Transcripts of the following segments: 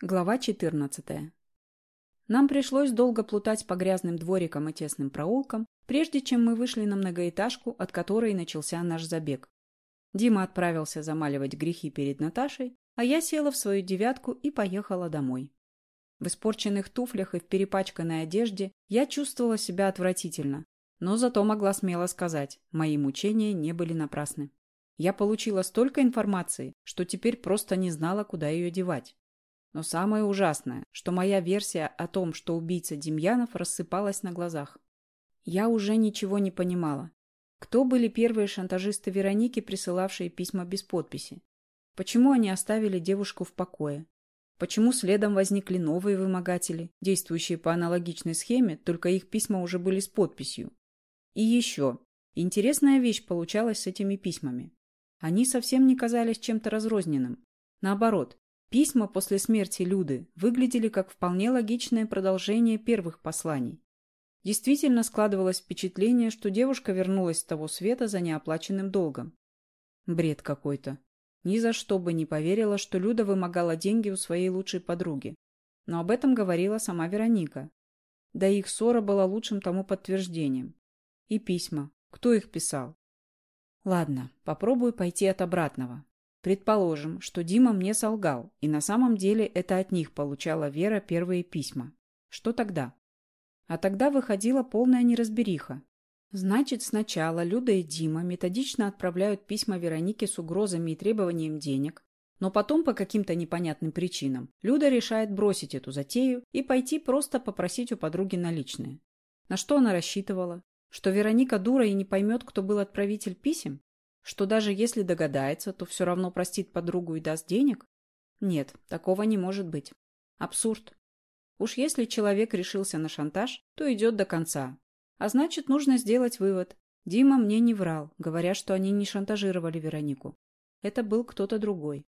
Глава 14. Нам пришлось долго плутать по грязным дворикам и тесным проулкам, прежде чем мы вышли на многоэтажку, от которой начался наш забег. Дима отправился замаливать грехи перед Наташей, а я села в свою девятку и поехала домой. В испорченных туфлях и в перепачканной одежде я чувствовала себя отвратительно, но зато могла смело сказать, мои мучения не были напрасны. Я получила столько информации, что теперь просто не знала, куда ее девать. Но самое ужасное, что моя версия о том, что убийца Демьянов, рассыпалась на глазах. Я уже ничего не понимала. Кто были первые шантажисты Вероники, присылавшие письма без подписи? Почему они оставили девушку в покое? Почему следом возникли новые вымогатели, действующие по аналогичной схеме, только их письма уже были с подписью? И еще. Интересная вещь получалась с этими письмами. Они совсем не казались чем-то разрозненным. Наоборот, Письма после смерти Люды выглядели как вполне логичное продолжение первых посланий. Действительно складывалось впечатление, что девушка вернулась с того света за неоплаченным долгом. Бред какой-то. Ни за что бы не поверила, что Люда вымогала деньги у своей лучшей подруги. Но об этом говорила сама Вероника. Да их ссора была лучшим тому подтверждением. И письма. Кто их писал? Ладно, попробую пойти от обратного. Предположим, что Дима мне солгал, и на самом деле это от них получала Вера первые письма. Что тогда? А тогда выходила полная неразбериха. Значит, сначала Люда и Дима методично отправляют письма Веронике с угрозами и требованием денег, но потом по каким-то непонятным причинам Люда решает бросить эту затею и пойти просто попросить у подруги наличные. На что она рассчитывала? Что Вероника дура и не поймет, кто был отправитель писем? Что даже если догадается, то все равно простит подругу и даст денег? Нет, такого не может быть. Абсурд. Уж если человек решился на шантаж, то идет до конца. А значит, нужно сделать вывод. Дима мне не врал, говоря, что они не шантажировали Веронику. Это был кто-то другой.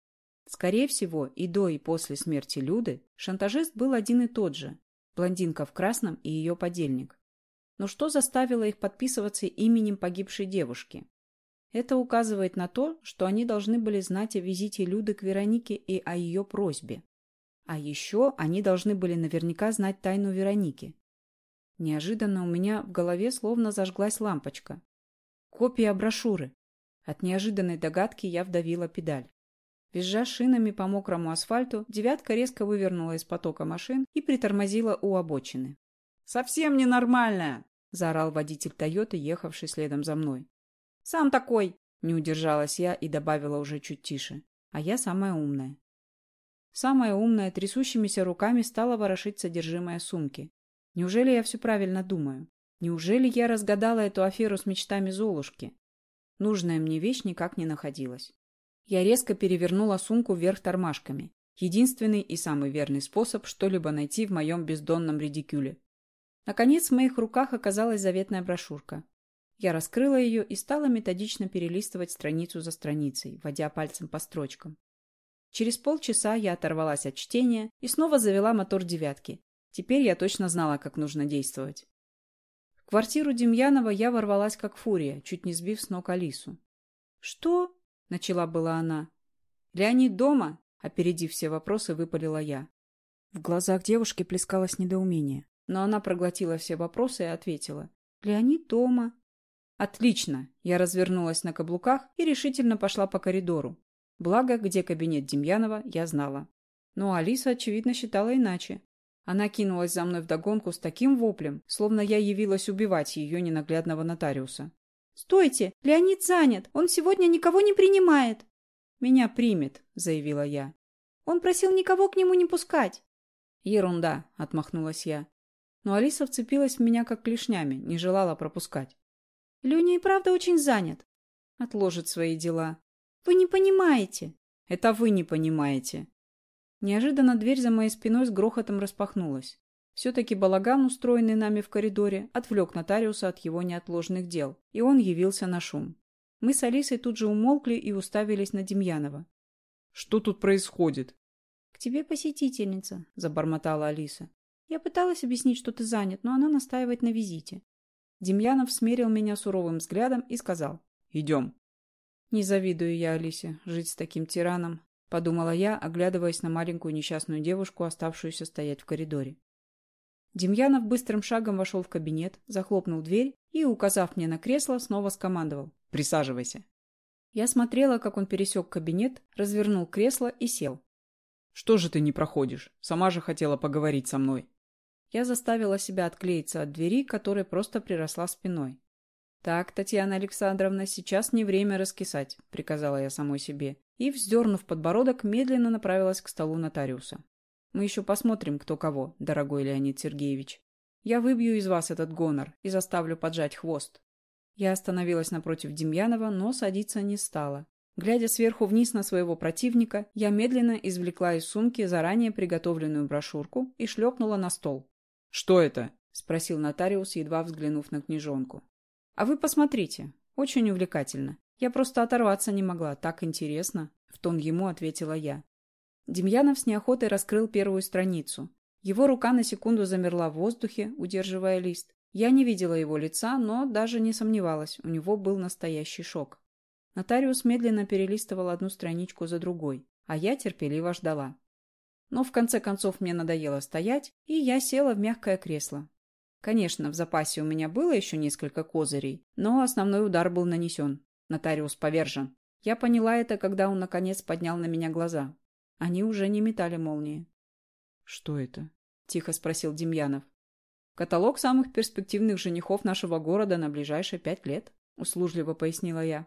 Скорее всего, и до, и после смерти Люды шантажист был один и тот же. Блондинка в красном и ее подельник. Но что заставило их подписываться именем погибшей девушки? Это указывает на то, что они должны были знать о визите Люды к Веронике и о ее просьбе. А еще они должны были наверняка знать тайну Вероники. Неожиданно у меня в голове словно зажглась лампочка. Копия брошюры. От неожиданной догадки я вдавила педаль. Визжа шинами по мокрому асфальту, девятка резко вывернула из потока машин и притормозила у обочины. «Совсем ненормальная!» – заорал водитель «Тойоты», ехавший следом за мной. «Сам такой!» – не удержалась я и добавила уже чуть тише. «А я самая умная». Самая умная трясущимися руками стала ворошить содержимое сумки. Неужели я все правильно думаю? Неужели я разгадала эту аферу с мечтами Золушки? Нужная мне вещь никак не находилась. Я резко перевернула сумку вверх тормашками. Единственный и самый верный способ что-либо найти в моем бездонном редикюле. Наконец в моих руках оказалась заветная брошюрка. Я раскрыла ее и стала методично перелистывать страницу за страницей, водя пальцем по строчкам. Через полчаса я оторвалась от чтения и снова завела мотор девятки. Теперь я точно знала, как нужно действовать. В квартиру Демьянова я ворвалась как фурия, чуть не сбив с ног Алису. «Что?» — начала была она. «Леонид дома?» — опередив все вопросы, выпалила я. В глазах девушки плескалось недоумение, но она проглотила все вопросы и ответила. «Леонид дома. Отлично. Я развернулась на каблуках и решительно пошла по коридору. Благо, где кабинет Демьянова, я знала. Но Алиса, очевидно, считала иначе. Она кинулась за мной вдогонку с таким воплем, словно я явилась убивать ее ненаглядного нотариуса. «Стойте! Леонид занят! Он сегодня никого не принимает!» «Меня примет», — заявила я. «Он просил никого к нему не пускать». «Ерунда», — отмахнулась я. Но Алиса вцепилась в меня как клешнями, не желала пропускать. Леня и правда очень занят. Отложит свои дела. Вы не понимаете. Это вы не понимаете. Неожиданно дверь за моей спиной с грохотом распахнулась. Все-таки балаган, устроенный нами в коридоре, отвлек нотариуса от его неотложных дел, и он явился на шум. Мы с Алисой тут же умолкли и уставились на Демьянова. «Что тут происходит?» «К тебе посетительница», — забормотала Алиса. «Я пыталась объяснить, что ты занят, но она настаивает на визите. Демьянов смерил меня суровым взглядом и сказал «Идем». Не завидую я Алисе жить с таким тираном. подумала я, оглядываясь на маленькую несчастную девушку, оставшуюся стоять в коридоре. Демьянов быстрым шагом вошел в кабинет, захлопнул дверь и, указав мне на кресло, снова скомандовал. «Присаживайся». Я смотрела, как он пересек кабинет, развернул кресло и сел. «Что же ты не проходишь? Сама же хотела поговорить со мной». Я заставила себя отклеиться от двери, которая просто приросла спиной. «Так, Татьяна Александровна, сейчас не время раскисать», — приказала я самой себе, и, вздернув подбородок, медленно направилась к столу нотариуса. «Мы еще посмотрим, кто кого, дорогой Леонид Сергеевич. Я выбью из вас этот гонор и заставлю поджать хвост». Я остановилась напротив Демьянова, но садиться не стала. Глядя сверху вниз на своего противника, я медленно извлекла из сумки заранее приготовленную брошюрку и шлепнула на стол. «Что это?» — спросил нотариус, едва взглянув на книжонку. «А вы посмотрите. Очень увлекательно. Я просто оторваться не могла. Так интересно», — в тон ему ответила я. Демьянов с неохотой раскрыл первую страницу. Его рука на секунду замерла в воздухе, удерживая лист. Я не видела его лица, но даже не сомневалась, у него был настоящий шок. Нотариус медленно перелистывал одну страничку за другой, а я терпеливо ждала. Но в конце концов мне надоело стоять, и я села в мягкое кресло. Конечно, в запасе у меня было еще несколько козырей, но основной удар был нанесен. Нотариус повержен. Я поняла это, когда он, наконец, поднял на меня глаза. Они уже не метали молнии. «Что это?» — тихо спросил Демьянов. «Каталог самых перспективных женихов нашего города на ближайшие пять лет», — услужливо пояснила я.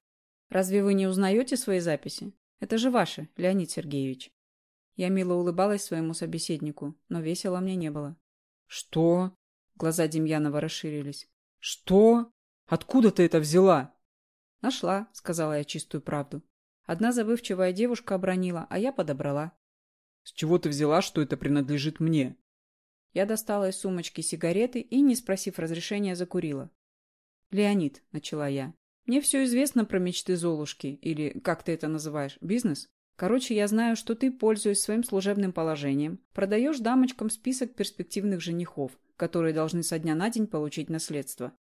«Разве вы не узнаете свои записи? Это же ваши, Леонид Сергеевич». Я мило улыбалась своему собеседнику, но весело мне не было. «Что?» Глаза Демьянова расширились. «Что? Откуда ты это взяла?» «Нашла», — сказала я чистую правду. Одна забывчивая девушка обронила, а я подобрала. «С чего ты взяла, что это принадлежит мне?» Я достала из сумочки сигареты и, не спросив разрешения, закурила. «Леонид», — начала я, — «мне все известно про мечты Золушки, или, как ты это называешь, бизнес. Короче, я знаю, что ты, пользуясь своим служебным положением, продаешь дамочкам список перспективных женихов, которые должны со дня на день получить наследство.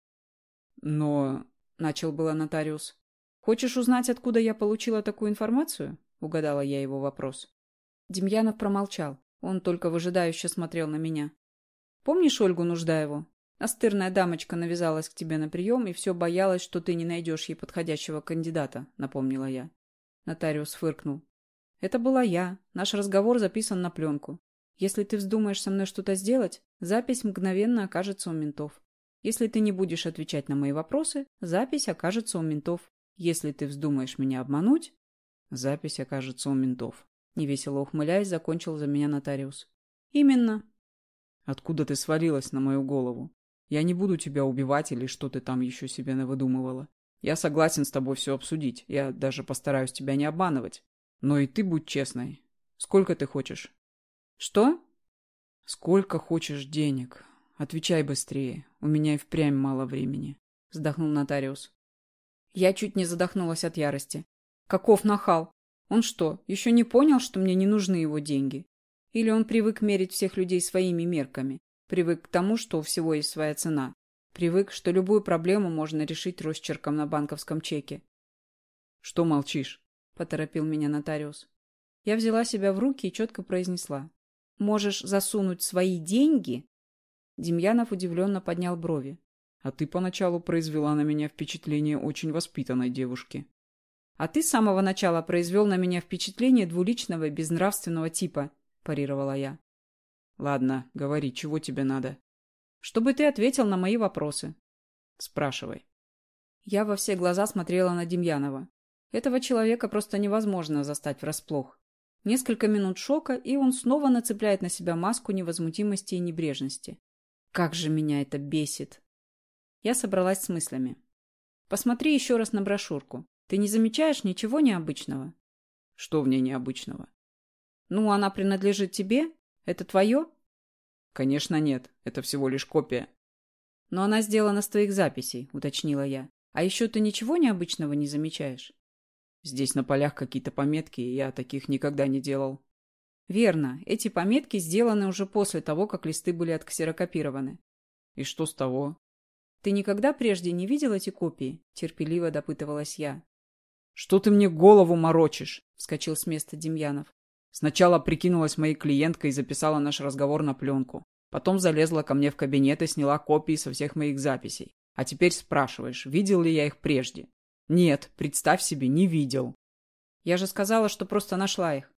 Но... — начал было нотариус. «Хочешь узнать, откуда я получила такую информацию?» — угадала я его вопрос. Демьянов промолчал. Он только выжидающе смотрел на меня. «Помнишь Ольгу Нуждаеву? Настырная дамочка навязалась к тебе на прием и все боялась, что ты не найдешь ей подходящего кандидата», — напомнила я. Нотариус фыркнул. Это была я. Наш разговор записан на пленку. Если ты вздумаешь со мной что-то сделать, запись мгновенно окажется у ментов. Если ты не будешь отвечать на мои вопросы, запись окажется у ментов. Если ты вздумаешь меня обмануть, запись окажется у ментов. Невесело ухмыляясь, закончил за меня нотариус. Именно. Откуда ты свалилась на мою голову? Я не буду тебя убивать или что ты там еще себе навыдумывала. Я согласен с тобой все обсудить. Я даже постараюсь тебя не обманывать. Но и ты будь честной. Сколько ты хочешь? Что? Сколько хочешь денег? Отвечай быстрее. У меня и впрямь мало времени. Вздохнул нотариус. Я чуть не задохнулась от ярости. Каков нахал? Он что, еще не понял, что мне не нужны его деньги? Или он привык мерить всех людей своими мерками? Привык к тому, что у всего есть своя цена? Привык, что любую проблему можно решить росчерком на банковском чеке? Что молчишь? — поторопил меня нотариус. Я взяла себя в руки и четко произнесла. «Можешь засунуть свои деньги?» Демьянов удивленно поднял брови. «А ты поначалу произвела на меня впечатление очень воспитанной девушки». «А ты с самого начала произвел на меня впечатление двуличного безнравственного типа», — парировала я. «Ладно, говори, чего тебе надо?» «Чтобы ты ответил на мои вопросы». «Спрашивай». Я во все глаза смотрела на Демьянова. Этого человека просто невозможно застать врасплох. Несколько минут шока, и он снова нацепляет на себя маску невозмутимости и небрежности. Как же меня это бесит! Я собралась с мыслями. Посмотри еще раз на брошюрку. Ты не замечаешь ничего необычного? Что в ней необычного? Ну, она принадлежит тебе? Это твое? Конечно, нет. Это всего лишь копия. Но она сделана с твоих записей, уточнила я. А еще ты ничего необычного не замечаешь? Здесь на полях какие-то пометки, и я таких никогда не делал. Верно. Эти пометки сделаны уже после того, как листы были отксерокопированы. И что с того? Ты никогда прежде не видел эти копии? Терпеливо допытывалась я. Что ты мне голову морочишь? Вскочил с места Демьянов. Сначала прикинулась моей клиенткой и записала наш разговор на пленку. Потом залезла ко мне в кабинет и сняла копии со всех моих записей. А теперь спрашиваешь, видел ли я их прежде? Нет, представь себе, не видел. Я же сказала, что просто нашла их.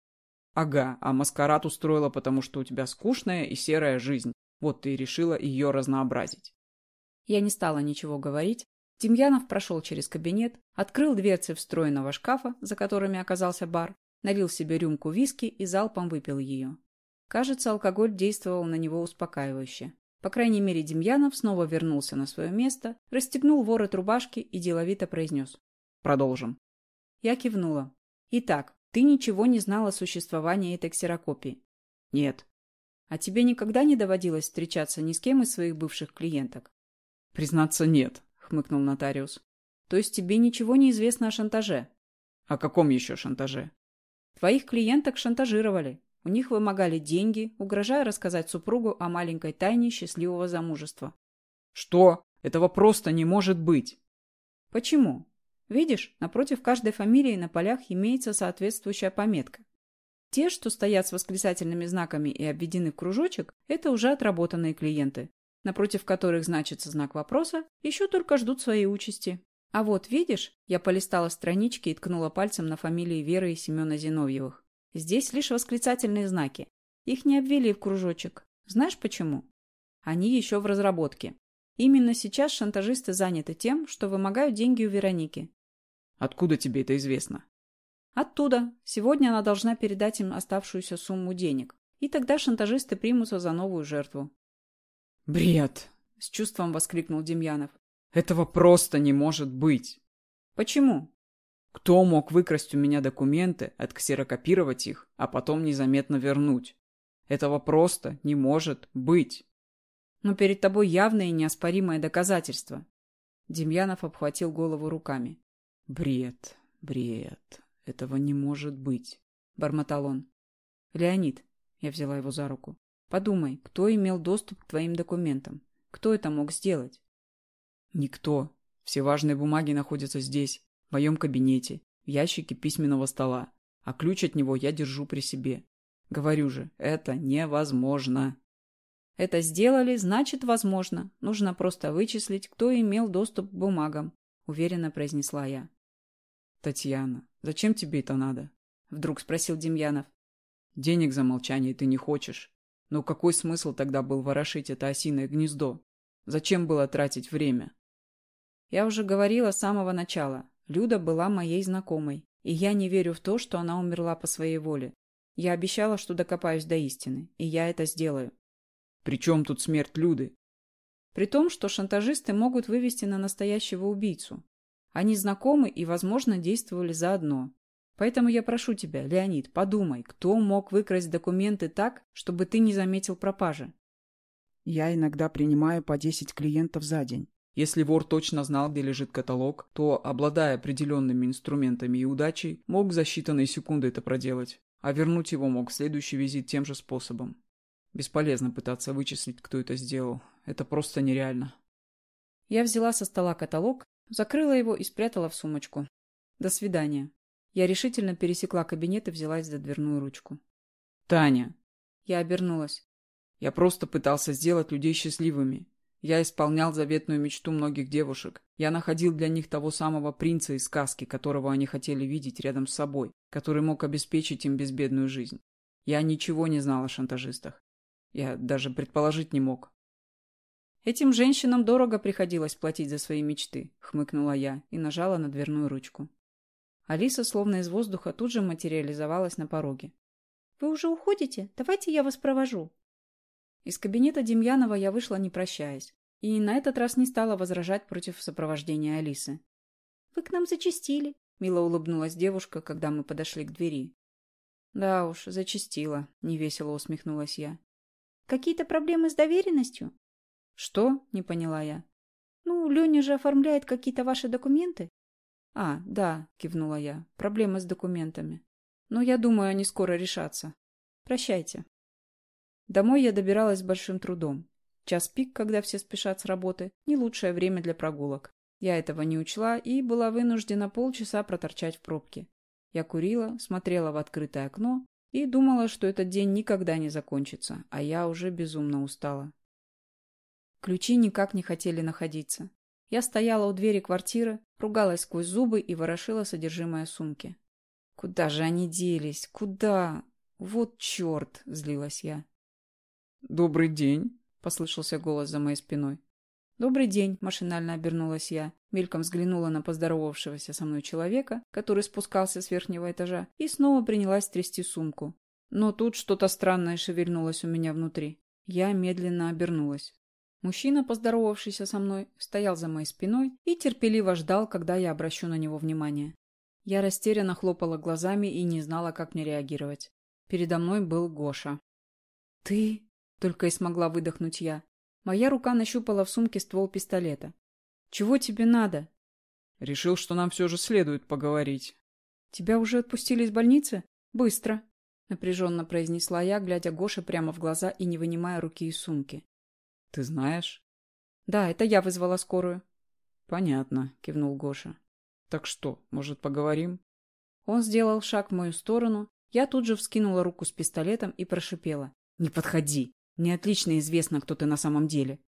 Ага, а маскарад устроила, потому что у тебя скучная и серая жизнь. Вот ты и решила ее разнообразить. Я не стала ничего говорить. Демьянов прошел через кабинет, открыл дверцы встроенного шкафа, за которыми оказался бар, налил себе рюмку виски и залпом выпил ее. Кажется, алкоголь действовал на него успокаивающе. По крайней мере, Демьянов снова вернулся на свое место, расстегнул ворот рубашки и деловито произнес. «Продолжим». Я кивнула. «Итак, ты ничего не знал о существовании этой ксерокопии?» «Нет». «А тебе никогда не доводилось встречаться ни с кем из своих бывших клиенток?» «Признаться, нет», — хмыкнул нотариус. «То есть тебе ничего не известно о шантаже?» «О каком еще шантаже?» Твоих клиенток шантажировали. У них вымогали деньги, угрожая рассказать супругу о маленькой тайне счастливого замужества. Что? Этого просто не может быть. Почему? Видишь, напротив каждой фамилии на полях имеется соответствующая пометка. Те, что стоят с восклицательными знаками и обведены в кружочек, это уже отработанные клиенты, напротив которых значится знак вопроса, еще только ждут своей участи. А вот, видишь, я полистала странички и ткнула пальцем на фамилии Веры и Семена Зиновьевых. Здесь лишь восклицательные знаки. Их не обвели в кружочек. Знаешь почему? Они еще в разработке. Именно сейчас шантажисты заняты тем, что вымогают деньги у Вероники. Откуда тебе это известно? Оттуда. Сегодня она должна передать им оставшуюся сумму денег. И тогда шантажисты примутся за новую жертву. «Бред!» — с чувством воскликнул Демьянов. Этого просто не может быть. Почему? Кто мог выкрасть у меня документы, отксерокопировать их, а потом незаметно вернуть? Этого просто не может быть. Но перед тобой явное и неоспоримое доказательство. Демьянов обхватил голову руками. Бред, бред. Этого не может быть, бормотал он. Леонид, я взяла его за руку. Подумай, кто имел доступ к твоим документам? Кто это мог сделать? Никто. Все важные бумаги находятся здесь, моем кабинете, в ящике письменного стола. А ключ от него я держу при себе. Говорю же, это невозможно. Это сделали, значит, возможно. Нужно просто вычислить, кто имел доступ к бумагам, уверенно произнесла я. Татьяна, зачем тебе это надо? Вдруг спросил Демьянов. Денег за молчание ты не хочешь. Но какой смысл тогда был ворошить это осиное гнездо? Зачем было тратить время? Я уже говорила с самого начала. Люда была моей знакомой, и я не верю в то, что она умерла по своей воле. Я обещала, что докопаюсь до истины, и я это сделаю. При чем тут смерть Люды? При том, что шантажисты могут вывести на настоящего убийцу. Они знакомы и, возможно, действовали заодно. Поэтому я прошу тебя, Леонид, подумай, кто мог выкрасть документы так, чтобы ты не заметил пропажи. Я иногда принимаю по 10 клиентов за день. Если вор точно знал, где лежит каталог, то, обладая определенными инструментами и удачей, мог за считанные секунды это проделать, а вернуть его мог в следующий визит тем же способом. Бесполезно пытаться вычислить, кто это сделал. Это просто нереально. Я взяла со стола каталог, закрыла его и спрятала в сумочку. До свидания. Я решительно пересекла кабинет и взялась за дверную ручку. «Таня!» Я обернулась. «Я просто пытался сделать людей счастливыми. Я исполнял заветную мечту многих девушек. Я находил для них того самого принца из сказки, которого они хотели видеть рядом с собой, который мог обеспечить им безбедную жизнь. Я ничего не знал о шантажистах. Я даже предположить не мог. «Этим женщинам дорого приходилось платить за свои мечты», — хмыкнула я и нажала на дверную ручку. Алиса, словно из воздуха, тут же материализовалась на пороге. «Вы уже уходите? Давайте я вас провожу». Из кабинета Демьянова я вышла, не прощаясь, и на этот раз не стала возражать против сопровождения Алисы. «Вы к нам зачастили», — мило улыбнулась девушка, когда мы подошли к двери. «Да уж, зачастила», — невесело усмехнулась я. «Какие-то проблемы с доверенностью?» «Что?» — не поняла я. «Ну, Леня же оформляет какие-то ваши документы». «А, да», — кивнула я, — «проблемы с документами. Но я думаю, они скоро решатся. Прощайте». Домой я добиралась с большим трудом. Час пик, когда все спешат с работы, не лучшее время для прогулок. Я этого не учла и была вынуждена полчаса проторчать в пробке. Я курила, смотрела в открытое окно и думала, что этот день никогда не закончится, а я уже безумно устала. Ключи никак не хотели находиться. Я стояла у двери квартиры, ругалась сквозь зубы и ворошила содержимое сумки. Куда же они делись? Куда? Вот черт! Злилась я. «Добрый день!» — послышался голос за моей спиной. «Добрый день!» — машинально обернулась я. Мельком взглянула на поздоровавшегося со мной человека, который спускался с верхнего этажа, и снова принялась трясти сумку. Но тут что-то странное шевельнулось у меня внутри. Я медленно обернулась. Мужчина, поздоровавшийся со мной, стоял за моей спиной и терпеливо ждал, когда я обращу на него внимание. Я растерянно хлопала глазами и не знала, как мне реагировать. Передо мной был Гоша. «Ты?» — только и смогла выдохнуть я. Моя рука нащупала в сумке ствол пистолета. «Чего тебе надо?» «Решил, что нам все же следует поговорить». «Тебя уже отпустили из больницы? Быстро!» — напряженно произнесла я, глядя Гоше прямо в глаза и не вынимая руки из сумки. Ты знаешь? Да, это я вызвала скорую. Понятно, кивнул Гоша. Так что, может, поговорим? Он сделал шаг в мою сторону. Я тут же вскинула руку с пистолетом и прошипела. Не подходи. Мне отлично известно, кто ты на самом деле.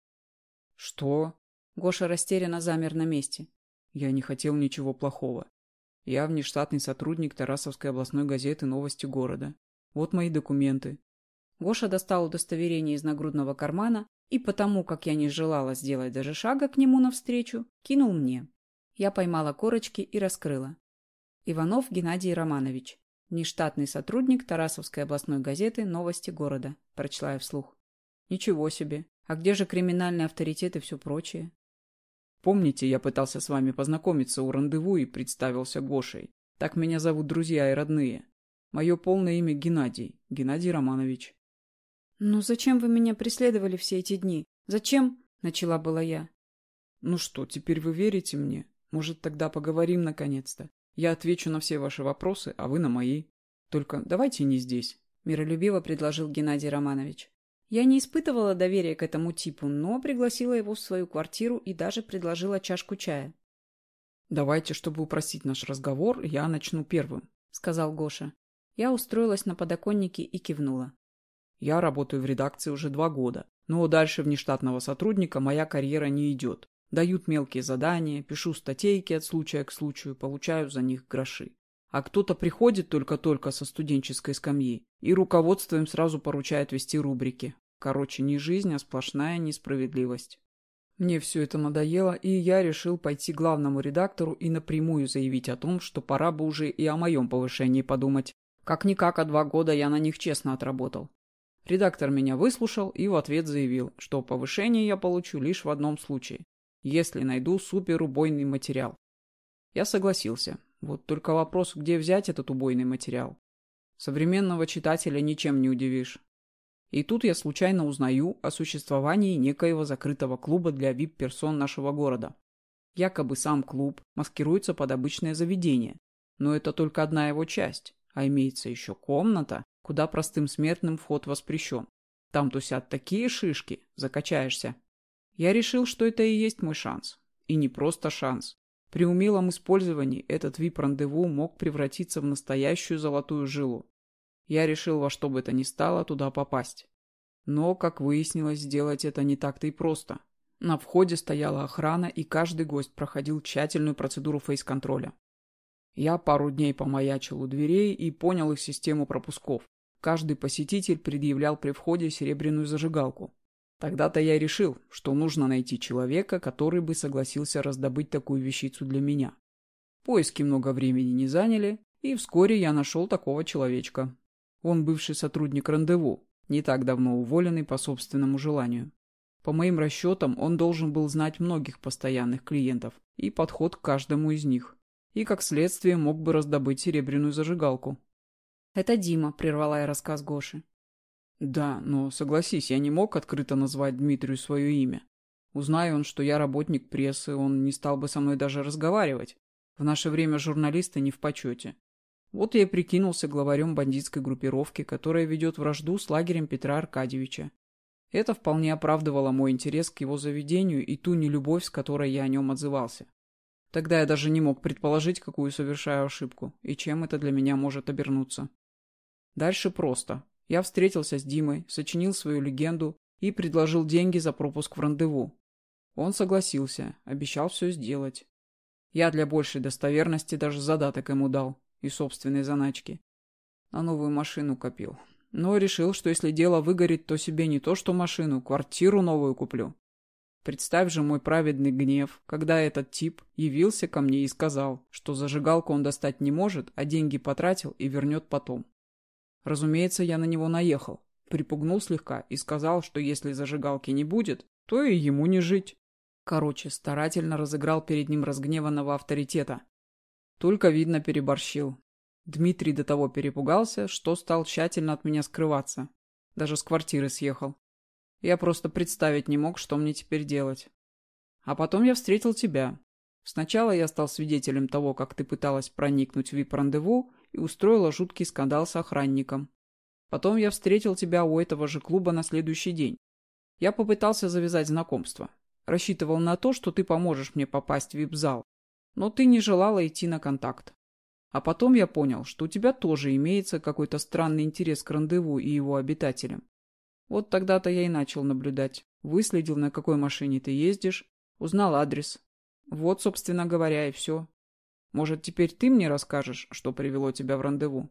Что? Гоша растерянно замер на месте. Я не хотел ничего плохого. Я внештатный сотрудник Тарасовской областной газеты «Новости города». Вот мои документы. Гоша достал удостоверение из нагрудного кармана и потому, как я не желала сделать даже шага к нему навстречу, кинул мне. Я поймала корочки и раскрыла. Иванов Геннадий Романович. Нештатный сотрудник Тарасовской областной газеты «Новости города», прочла я вслух. Ничего себе. А где же криминальный авторитет и все прочее? Помните, я пытался с вами познакомиться у рандеву и представился Гошей. Так меня зовут друзья и родные. Мое полное имя Геннадий. Геннадий Романович. «Ну зачем вы меня преследовали все эти дни? Зачем?» — начала была я. «Ну что, теперь вы верите мне? Может, тогда поговорим наконец-то? Я отвечу на все ваши вопросы, а вы на мои. Только давайте не здесь», — миролюбиво предложил Геннадий Романович. Я не испытывала доверия к этому типу, но пригласила его в свою квартиру и даже предложила чашку чая. «Давайте, чтобы упростить наш разговор, я начну первым», — сказал Гоша. Я устроилась на подоконнике и кивнула. Я работаю в редакции уже два года, но дальше внештатного сотрудника моя карьера не идет. Дают мелкие задания, пишу статейки от случая к случаю, получаю за них гроши. А кто-то приходит только-только со студенческой скамьи, и руководство им сразу поручает вести рубрики. Короче, не жизнь, а сплошная несправедливость. Мне все это надоело, и я решил пойти главному редактору и напрямую заявить о том, что пора бы уже и о моем повышении подумать. Как-никак, а два года я на них честно отработал. Редактор меня выслушал и в ответ заявил, что повышение я получу лишь в одном случае, если найду суперубойный материал. Я согласился. Вот только вопрос, где взять этот убойный материал. Современного читателя ничем не удивишь. И тут я случайно узнаю о существовании некоего закрытого клуба для вип-персон нашего города. Якобы сам клуб маскируется под обычное заведение, но это только одна его часть, а имеется еще комната, куда простым смертным вход воспрещен. Там тусят такие шишки, закачаешься. Я решил, что это и есть мой шанс. И не просто шанс. При умелом использовании этот вип-рандеву мог превратиться в настоящую золотую жилу. Я решил во что бы то ни стало туда попасть. Но, как выяснилось, сделать это не так-то и просто. На входе стояла охрана, и каждый гость проходил тщательную процедуру фейс-контроля. Я пару дней помаячил у дверей и понял их систему пропусков. Каждый посетитель предъявлял при входе серебряную зажигалку. Тогда-то я решил, что нужно найти человека, который бы согласился раздобыть такую вещицу для меня. Поиски много времени не заняли, и вскоре я нашел такого человечка. Он бывший сотрудник рандеву, не так давно уволенный по собственному желанию. По моим расчетам, он должен был знать многих постоянных клиентов и подход к каждому из них. И, как следствие, мог бы раздобыть серебряную зажигалку. «Это Дима», — прервала я рассказ Гоши. «Да, но согласись, я не мог открыто назвать Дмитрию свое имя. Узнай он, что я работник прессы, он не стал бы со мной даже разговаривать. В наше время журналисты не в почете. Вот я и прикинулся главарем бандитской группировки, которая ведет вражду с лагерем Петра Аркадьевича. Это вполне оправдывало мой интерес к его заведению и ту нелюбовь, с которой я о нем отзывался. Тогда я даже не мог предположить, какую совершаю ошибку, и чем это для меня может обернуться. Дальше просто. Я встретился с Димой, сочинил свою легенду и предложил деньги за пропуск в рандеву. Он согласился, обещал все сделать. Я для большей достоверности даже задаток ему дал и собственные заначки. На новую машину копил. Но решил, что если дело выгорит, то себе не то что машину, квартиру новую куплю. Представь же мой праведный гнев, когда этот тип явился ко мне и сказал, что зажигалку он достать не может, а деньги потратил и вернет потом. Разумеется, я на него наехал, припугнул слегка и сказал, что если зажигалки не будет, то и ему не жить. Короче, старательно разыграл перед ним разгневанного авторитета. Только, видно, переборщил. Дмитрий до того перепугался, что стал тщательно от меня скрываться. Даже с квартиры съехал. Я просто представить не мог, что мне теперь делать. А потом я встретил тебя. Сначала я стал свидетелем того, как ты пыталась проникнуть в вип-рандеву и устроила жуткий скандал с охранником. Потом я встретил тебя у этого же клуба на следующий день. Я попытался завязать знакомство. Рассчитывал на то, что ты поможешь мне попасть в вип-зал. Но ты не желала идти на контакт. А потом я понял, что у тебя тоже имеется какой-то странный интерес к рандеву и его обитателям. Вот тогда-то я и начал наблюдать. Выследил, на какой машине ты ездишь, узнал адрес. Вот, собственно говоря, и все. Может, теперь ты мне расскажешь, что привело тебя в рандеву?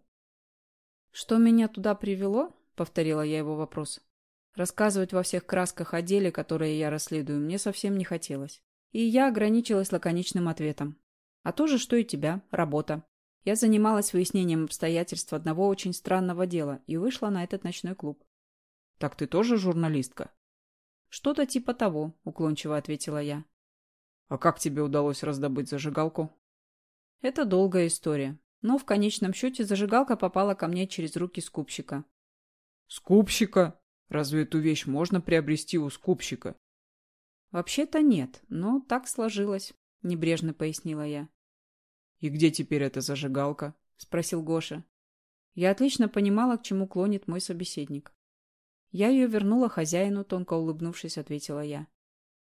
«Что меня туда привело?» — повторила я его вопрос. Рассказывать во всех красках о деле, которое я расследую, мне совсем не хотелось. И я ограничилась лаконичным ответом. А то же, что и тебя, работа. Я занималась выяснением обстоятельств одного очень странного дела и вышла на этот ночной клуб. Так ты тоже журналистка? Что-то типа того, уклончиво ответила я. А как тебе удалось раздобыть зажигалку? Это долгая история. Но в конечном счете зажигалка попала ко мне через руки скупщика. Скупщика? Разве эту вещь можно приобрести у скупщика? Вообще-то нет, но так сложилось, небрежно пояснила я. И где теперь эта зажигалка? Спросил Гоша. Я отлично понимала, к чему клонит мой собеседник. Я ее вернула хозяину, тонко улыбнувшись, ответила я.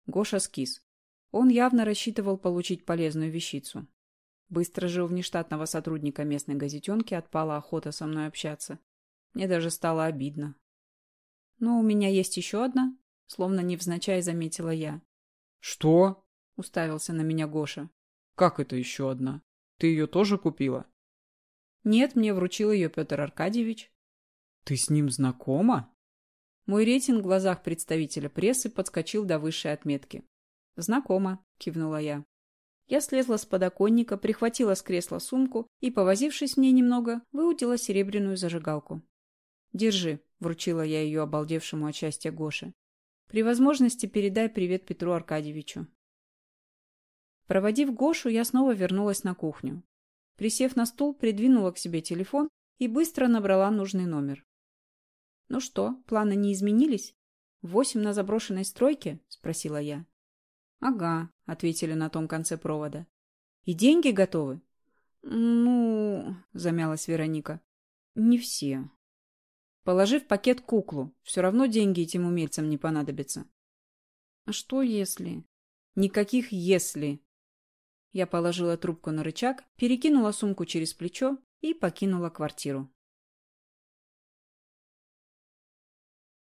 Гоша скис. Он явно рассчитывал получить полезную вещицу. Быстро же у внештатного сотрудника местной газетенки отпала охота со мной общаться. Мне даже стало обидно. «Но у меня есть еще одна», — словно невзначай заметила я. «Что?» — уставился на меня Гоша. «Как это еще одна? Ты ее тоже купила?» «Нет, мне вручил ее Петр Аркадьевич». «Ты с ним знакома?» Мой рейтинг в глазах представителя прессы подскочил до высшей отметки. «Знакомо», — кивнула я. Я слезла с подоконника, прихватила с кресла сумку и, повозившись в ней немного, выудила серебряную зажигалку. «Держи», — вручила я ее обалдевшему от счастья Гоше. «При возможности передай привет Петру Аркадьевичу». Проводив Гошу, я снова вернулась на кухню. Присев на стул, придвинула к себе телефон и быстро набрала нужный номер. «Ну что, планы не изменились? Восемь на заброшенной стройке?» – спросила я. «Ага», – ответили на том конце провода. «И деньги готовы?» «Ну...» – замялась Вероника. «Не все». «Положи в пакет куклу. Все равно деньги этим умельцам не понадобятся». «А что если?» «Никаких «если». Я положила трубку на рычаг, перекинула сумку через плечо и покинула квартиру.